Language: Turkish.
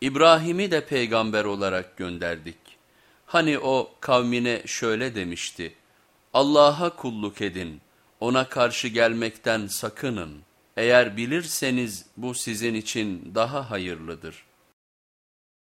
İbrahim'i de peygamber olarak gönderdik. Hani o kavmine şöyle demişti, Allah'a kulluk edin, ona karşı gelmekten sakının. Eğer bilirseniz bu sizin için daha hayırlıdır.